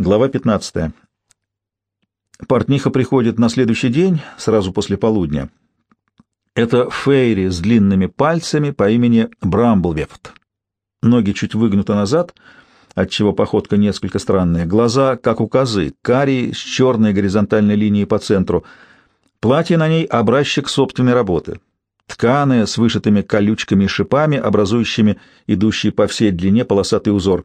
Глава 15. Портниха приходит на следующий день, сразу после полудня. Это Фейри с длинными пальцами по имени Брамблвефт. Ноги чуть выгнуты назад, отчего походка несколько странная. Глаза, как у козы, карие с черной горизонтальной линией по центру. Платье на ней — образчик собственной работы. Тканое, с вышитыми колючками и шипами, образующими идущий по всей длине полосатый узор.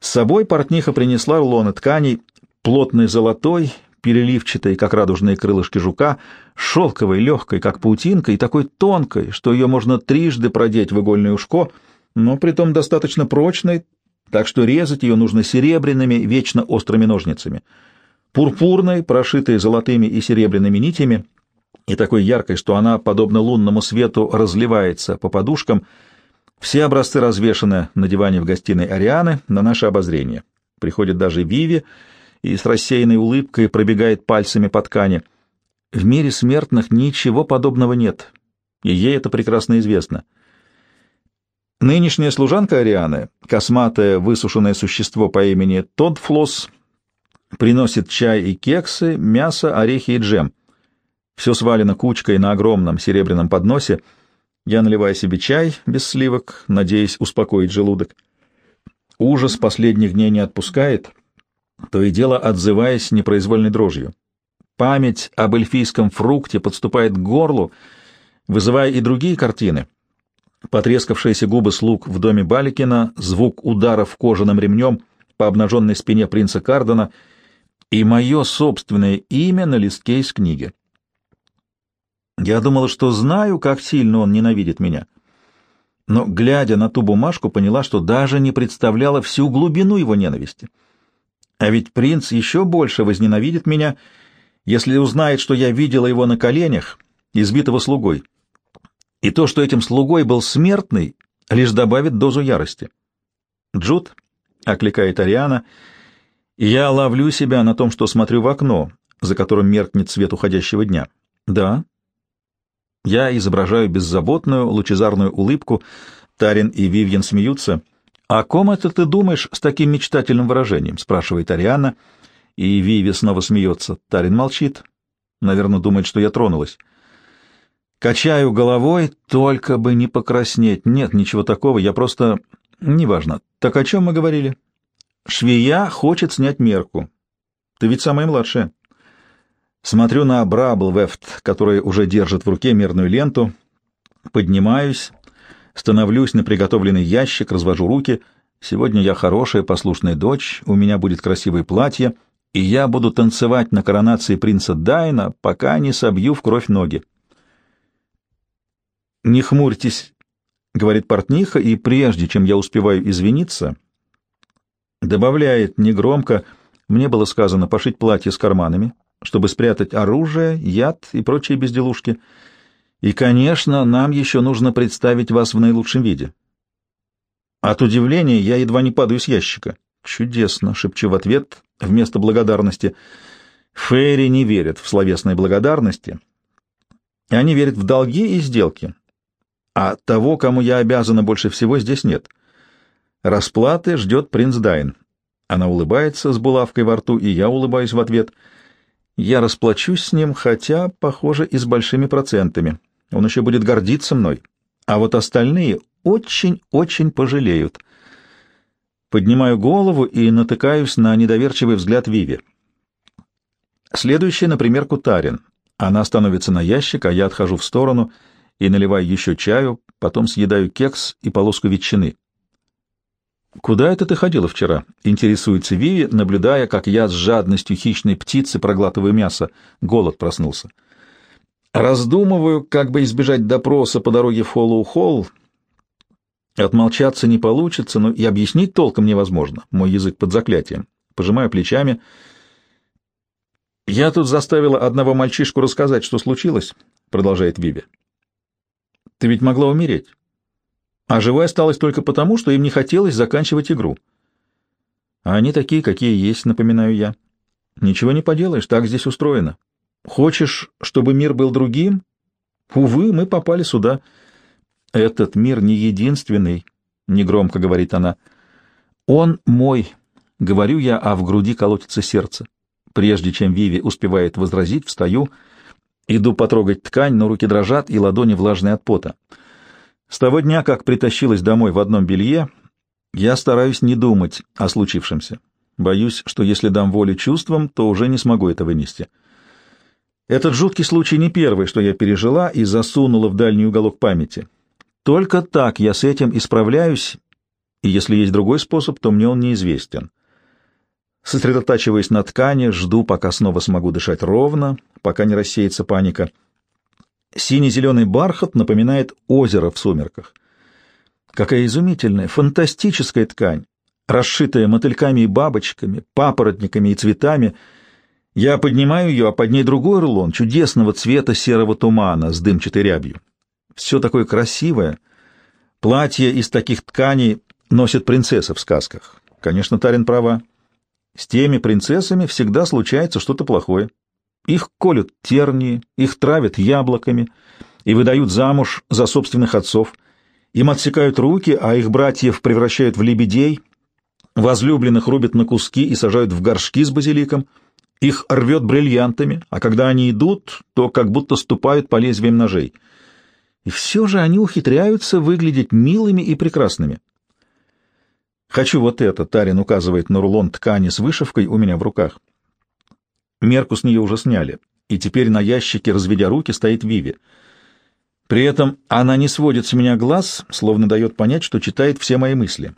С собой портниха принесла рулоны тканей, плотный золотой, переливчатой, как радужные крылышки жука, шелковой, легкой, как паутинка, и такой тонкой, что ее можно трижды продеть в игольное ушко, но притом достаточно прочной, так что резать ее нужно серебряными, вечно острыми ножницами. Пурпурной, прошитой золотыми и серебряными нитями, и такой яркой, что она, подобно лунному свету, разливается по подушкам. Все образцы развешаны на диване в гостиной Арианы на наше обозрение. Приходит даже Виви — и с рассеянной улыбкой пробегает пальцами по ткани. В мире смертных ничего подобного нет, и ей это прекрасно известно. Нынешняя служанка Арианы, косматое высушенное существо по имени Тодфлос, приносит чай и кексы, мясо, орехи и джем. Все свалено кучкой на огромном серебряном подносе. Я наливаю себе чай без сливок, надеясь успокоить желудок. Ужас последних дней не отпускает — то и дело отзываясь непроизвольной дрожью. Память об эльфийском фрукте подступает к горлу, вызывая и другие картины. Потрескавшиеся губы слуг в доме Баликина, звук ударов кожаным ремнем по обнаженной спине принца Кардена и мое собственное имя на листке из книги. Я думала, что знаю, как сильно он ненавидит меня. Но, глядя на ту бумажку, поняла, что даже не представляла всю глубину его ненависти. А ведь принц еще больше возненавидит меня, если узнает, что я видела его на коленях, избитого слугой. И то, что этим слугой был смертный, лишь добавит дозу ярости. «Джуд», — окликает Ариана, — я ловлю себя на том, что смотрю в окно, за которым меркнет свет уходящего дня. «Да». Я изображаю беззаботную, лучезарную улыбку. Тарин и Вивьен смеются. «О ком это ты думаешь с таким мечтательным выражением?» — спрашивает Ариана, и Виви снова смеется. Тарин молчит. Наверное, думает, что я тронулась. Качаю головой, только бы не покраснеть. Нет, ничего такого, я просто... Неважно. Так о чем мы говорили? Швея хочет снять мерку. Ты ведь самая младшая. Смотрю на Браблвефт, который уже держит в руке мерную ленту. Поднимаюсь становлюсь на приготовленный ящик, развожу руки. Сегодня я хорошая, послушная дочь, у меня будет красивое платье, и я буду танцевать на коронации принца Дайна, пока не собью в кровь ноги. «Не хмурьтесь», — говорит портниха, и прежде чем я успеваю извиниться, добавляет негромко, мне было сказано пошить платье с карманами, чтобы спрятать оружие, яд и прочие безделушки — и, конечно, нам еще нужно представить вас в наилучшем виде. От удивления я едва не падаю с ящика. Чудесно, шепчу в ответ вместо благодарности. Фейри не верят в словесные благодарности. Они верят в долги и сделки. А того, кому я обязана больше всего, здесь нет. Расплаты ждет принц Дайн. Она улыбается с булавкой во рту, и я улыбаюсь в ответ. Я расплачусь с ним, хотя, похоже, и с большими процентами. Он еще будет гордиться мной, а вот остальные очень-очень пожалеют. Поднимаю голову и натыкаюсь на недоверчивый взгляд Виви. Следующий, например, Кутарин. Она становится на ящик, а я отхожу в сторону и наливаю еще чаю, потом съедаю кекс и полоску ветчины. «Куда это ты ходила вчера?» — интересуется Виви, наблюдая, как я с жадностью хищной птицы проглатываю мясо. Голод проснулся. Раздумываю, как бы избежать допроса по дороге в Холлоу-Холл. Отмолчаться не получится, но и объяснить толком невозможно. Мой язык под заклятием. Пожимаю плечами. «Я тут заставила одного мальчишку рассказать, что случилось», — продолжает Виви. «Ты ведь могла умереть. А живой осталась только потому, что им не хотелось заканчивать игру. А они такие, какие есть, напоминаю я. Ничего не поделаешь, так здесь устроено. Хочешь, чтобы мир был другим? Увы, мы попали сюда. Этот мир не единственный, — негромко говорит она. Он мой, Говорю я, а в груди колотится сердце. Прежде чем Виви успевает возразить, встаю, иду потрогать ткань, но руки дрожат и ладони влажные от пота. С того дня, как притащилась домой в одном белье, я стараюсь не думать о случившемся. Боюсь, что если дам волю чувствам, то уже не смогу это вынести. Этот жуткий случай не первый, что я пережила и засунула в дальний уголок памяти. Только так я с этим исправляюсь, и если есть другой способ, то мне он неизвестен. Сосредотачиваясь на ткани, жду, пока снова смогу дышать ровно, пока не рассеется паника. Синий-зеленый бархат напоминает озеро в сумерках. Какая изумительная, фантастическая ткань, расшитая мотыльками и бабочками, папоротниками и цветами — я поднимаю ее, а под ней другой рулон чудесного цвета серого тумана с дымчатой рябью. Все такое красивое. Платье из таких тканей носят принцессы в сказках. Конечно, Тарин права. С теми принцессами всегда случается что-то плохое. Их колют тернии, их травят яблоками и выдают замуж за собственных отцов. Им отсекают руки, а их братьев превращают в лебедей, возлюбленных рубят на куски и сажают в горшки с базиликом — их рвет бриллиантами, а когда они идут, то как будто ступают по лезвиям ножей. И все же они ухитряются выглядеть милыми и прекрасными. «Хочу вот это», — Тарин указывает на рулон ткани с вышивкой у меня в руках. Мерку с нее уже сняли, и теперь на ящике, разведя руки, стоит Виви. При этом она не сводит с меня глаз, словно дает понять, что читает все мои мысли.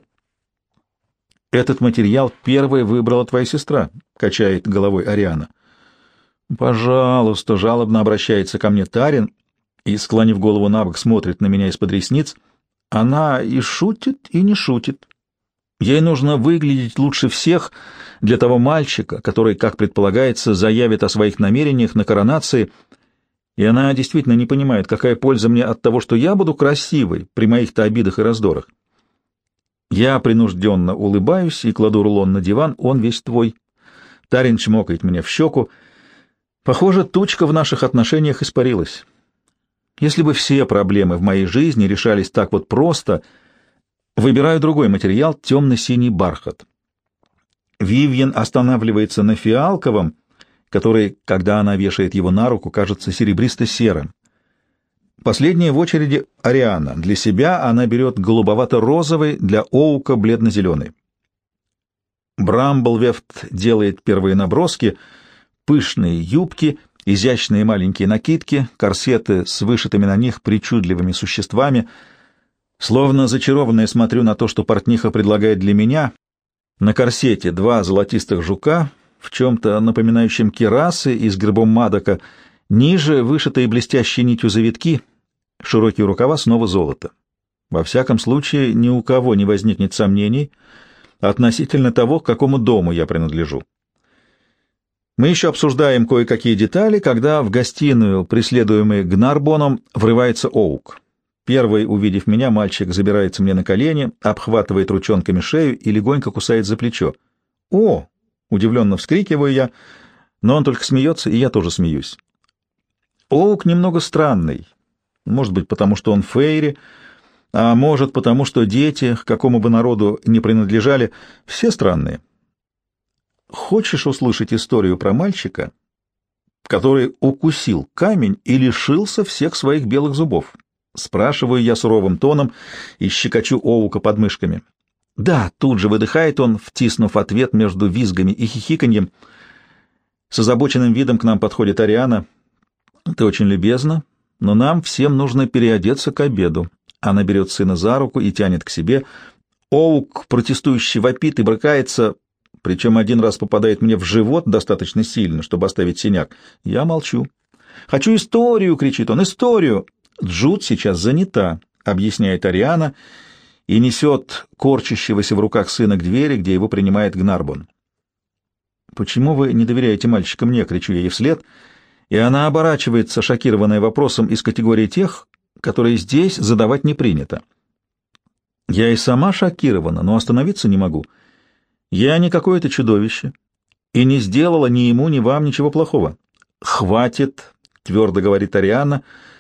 Этот материал первой выбрала твоя сестра, качает головой Ариана. Пожалуйста, жалобно обращается ко мне Тарин и, склонив голову на бок, смотрит на меня из-под ресниц. Она и шутит, и не шутит. Ей нужно выглядеть лучше всех для того мальчика, который, как предполагается, заявит о своих намерениях на коронации, и она действительно не понимает, какая польза мне от того, что я буду красивой при моих-то обидах и раздорах. Я принужденно улыбаюсь и кладу рулон на диван, он весь твой. Тарин чмокает меня в щеку. Похоже, тучка в наших отношениях испарилась. Если бы все проблемы в моей жизни решались так вот просто, выбираю другой материал — темно-синий бархат. Вивьен останавливается на фиалковом, который, когда она вешает его на руку, кажется серебристо-серым. Последняя в очереди Ариана. Для себя она берет голубовато-розовый, для Оука бледно-зеленый. Брамблвефт делает первые наброски, пышные юбки, изящные маленькие накидки, корсеты с вышитыми на них причудливыми существами. Словно зачарованная смотрю на то, что портниха предлагает для меня. На корсете два золотистых жука, в чем-то напоминающем керасы и с гербом Мадока, ниже вышитые блестящей нитью завитки — Широкие рукава снова золото. Во всяком случае, ни у кого не возникнет сомнений относительно того, к какому дому я принадлежу. Мы еще обсуждаем кое-какие детали, когда в гостиную, преследуемый Гнарбоном, врывается Оук. Первый, увидев меня, мальчик забирается мне на колени, обхватывает ручонками шею и легонько кусает за плечо. «О!» — удивленно вскрикиваю я, но он только смеется, и я тоже смеюсь. Оук немного странный, может быть, потому что он фейри, а может, потому что дети, к какому бы народу ни принадлежали, все странные. Хочешь услышать историю про мальчика, который укусил камень и лишился всех своих белых зубов? Спрашиваю я суровым тоном и щекочу Оука подмышками. Да, тут же выдыхает он, втиснув ответ между визгами и хихиканьем. С озабоченным видом к нам подходит Ариана. Ты очень любезна, но нам всем нужно переодеться к обеду. Она берет сына за руку и тянет к себе. Оук, протестующий, вопит и брыкается, причем один раз попадает мне в живот достаточно сильно, чтобы оставить синяк. Я молчу. «Хочу историю!» — кричит он. «Историю!» Джуд сейчас занята, — объясняет Ариана, и несет корчащегося в руках сына к двери, где его принимает Гнарбон. «Почему вы не доверяете мальчика мне?» — кричу я ей вслед — и она оборачивается, шокированная вопросом из категории тех, которые здесь задавать не принято. Я и сама шокирована, но остановиться не могу. Я не какое-то чудовище и не сделала ни ему, ни вам ничего плохого. «Хватит», — твердо говорит Ариана, —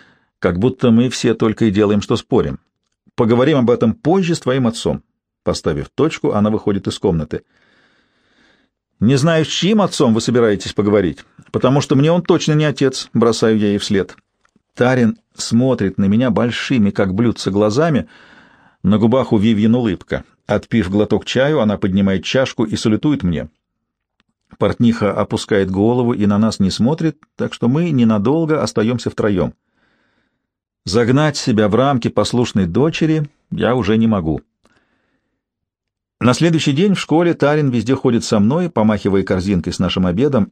«как будто мы все только и делаем, что спорим. Поговорим об этом позже с твоим отцом». Поставив точку, она выходит из комнаты. Не знаю, с чьим отцом вы собираетесь поговорить, потому что мне он точно не отец, бросаю я ей вслед. Тарин смотрит на меня большими, как блюдца, глазами, на губах у Вивьен улыбка. Отпив глоток чаю, она поднимает чашку и салютует мне. Портниха опускает голову и на нас не смотрит, так что мы ненадолго остаемся втроем. Загнать себя в рамки послушной дочери я уже не могу. На следующий день в школе Тарин везде ходит со мной, помахивая корзинкой с нашим обедом.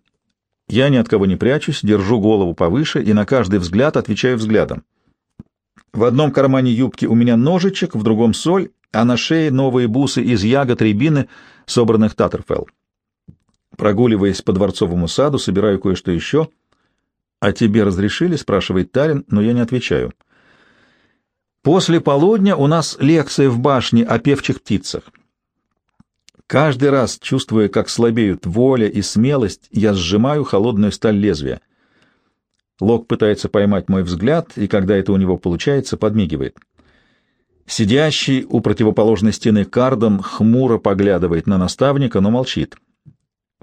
Я ни от кого не прячусь, держу голову повыше и на каждый взгляд отвечаю взглядом. В одном кармане юбки у меня ножичек, в другом соль, а на шее новые бусы из ягод рябины, собранных Таттерфелл. Прогуливаясь по дворцовому саду, собираю кое-что еще. «А тебе разрешили?» — спрашивает Тарин, но я не отвечаю. После полудня у нас лекция в башне о певчих птицах. Каждый раз, чувствуя, как слабеют воля и смелость, я сжимаю холодную сталь лезвия. Лок пытается поймать мой взгляд, и когда это у него получается, подмигивает. Сидящий у противоположной стены Кардон хмуро поглядывает на наставника, но молчит.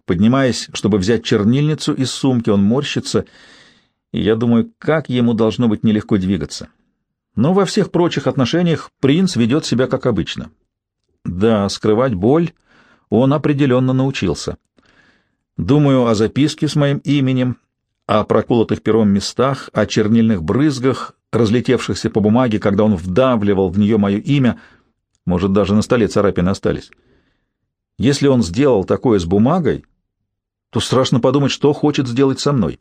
Поднимаясь, чтобы взять чернильницу из сумки, он морщится, и я думаю, как ему должно быть нелегко двигаться. Но во всех прочих отношениях принц ведет себя как обычно. Да, скрывать боль он определенно научился. Думаю о записке с моим именем, о проколотых пером местах, о чернильных брызгах, разлетевшихся по бумаге, когда он вдавливал в нее мое имя, может, даже на столе царапины остались. Если он сделал такое с бумагой, то страшно подумать, что хочет сделать со мной.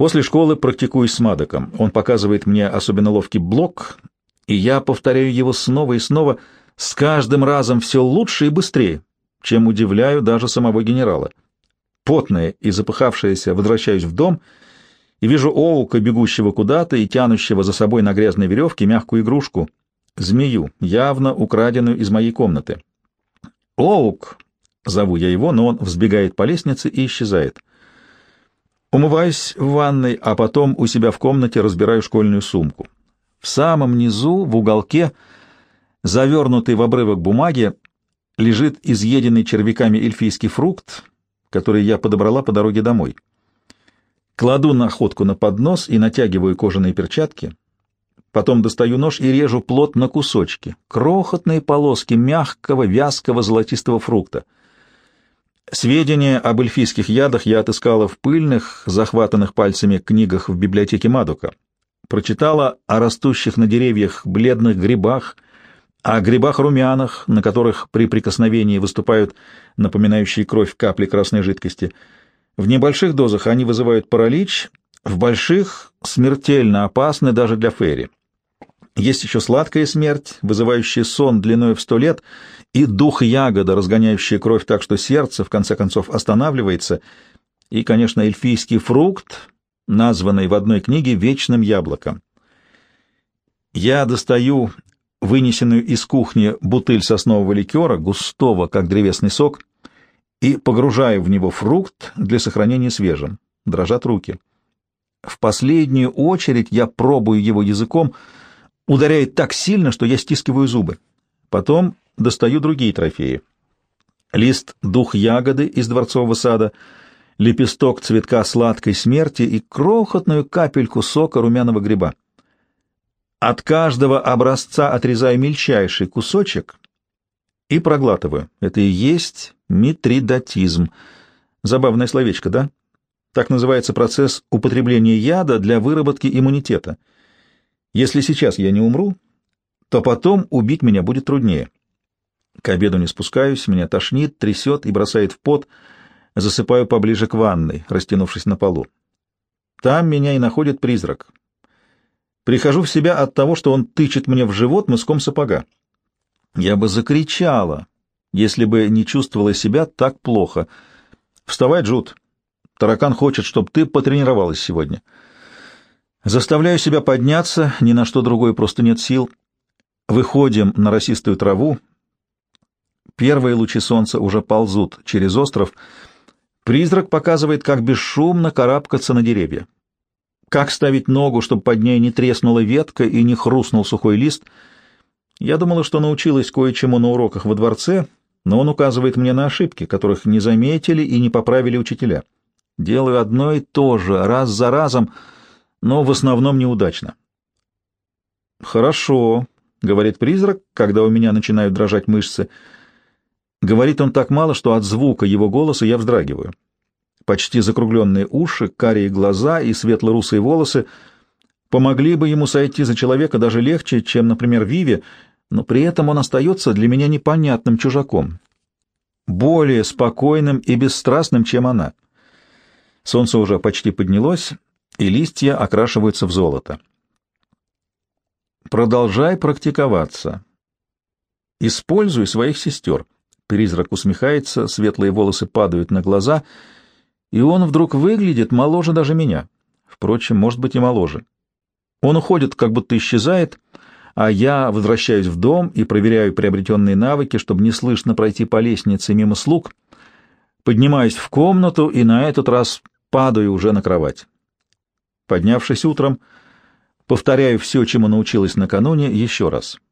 После школы практикуюсь с Мадоком. Он показывает мне особенно ловкий блок, и я повторяю его снова и снова, с каждым разом все лучше и быстрее, чем удивляю даже самого генерала. Потная и запыхавшаяся возвращаюсь в дом и вижу Оука, бегущего куда-то и тянущего за собой на грязной веревке мягкую игрушку — змею, явно украденную из моей комнаты. «Оук!» — зову я его, но он взбегает по лестнице и исчезает. Умываюсь в ванной, а потом у себя в комнате разбираю школьную сумку. В самом низу, в уголке, завернутый в обрывок бумаги, лежит изъеденный червяками эльфийский фрукт, который я подобрала по дороге домой. Кладу находку на поднос и натягиваю кожаные перчатки. Потом достаю нож и режу плод на кусочки. Крохотные полоски мягкого, вязкого, золотистого фрукта. Сведения об эльфийских ядах я отыскала в пыльных, захватанных пальцами книгах в библиотеке Мадука. Прочитала о растущих на деревьях бледных грибах — о грибах-румянах, на которых при прикосновении выступают напоминающие кровь капли красной жидкости. В небольших дозах они вызывают паралич, в больших — смертельно опасны даже для Ферри. Есть еще сладкая смерть, вызывающая сон длиной в сто лет, и дух ягода, разгоняющая кровь так, что сердце, в конце концов, останавливается, и, конечно, эльфийский фрукт, названный в одной книге вечным яблоком. Я достаю вынесенную из кухни бутыль соснового ликера, густого, как древесный сок, и погружаю в него фрукт для сохранения свежим. Дрожат руки. В последнюю очередь я пробую его языком, ударяет так сильно, что я стискиваю зубы. Потом достаю другие трофеи. Лист дух ягоды из дворцового сада, лепесток цветка сладкой смерти и крохотную капельку сока румяного гриба. От каждого образца отрезаю мельчайший кусочек и проглатываю. Это и есть митридатизм. Забавное словечко, да? Так называется процесс употребления яда для выработки иммунитета. Если сейчас я не умру, то потом убить меня будет труднее. К обеду не спускаюсь, меня тошнит, трясет и бросает в пот, засыпаю поближе к ванной, растянувшись на полу. Там меня и находит призрак. Прихожу в себя от того, что он тычет мне в живот мыском сапога. Я бы закричала, если бы не чувствовала себя так плохо. Вставай, Джуд. Таракан хочет, чтобы ты потренировалась сегодня. Заставляю себя подняться, ни на что другое просто нет сил. Выходим на росистую траву. Первые лучи солнца уже ползут через остров. Призрак показывает, как бесшумно карабкаться на деревья как ставить ногу, чтобы под ней не треснула ветка и не хрустнул сухой лист. Я думала, что научилась кое-чему на уроках во дворце, но он указывает мне на ошибки, которых не заметили и не поправили учителя. Делаю одно и то же, раз за разом, но в основном неудачно. «Хорошо», — говорит призрак, когда у меня начинают дрожать мышцы. Говорит он так мало, что от звука его голоса я вздрагиваю. Почти закругленные уши, карие глаза и светло-русые волосы помогли бы ему сойти за человека даже легче, чем, например, Виви, но при этом он остается для меня непонятным чужаком, более спокойным и бесстрастным, чем она. Солнце уже почти поднялось, и листья окрашиваются в золото. Продолжай практиковаться. Используй своих сестер. Призрак усмехается, светлые волосы падают на глаза, и он вдруг выглядит моложе даже меня. Впрочем, может быть и моложе. Он уходит, как будто исчезает, а я возвращаюсь в дом и проверяю приобретенные навыки, чтобы неслышно пройти по лестнице мимо слуг, поднимаюсь в комнату и на этот раз падаю уже на кровать. Поднявшись утром, повторяю все, чему научилась накануне, еще раз —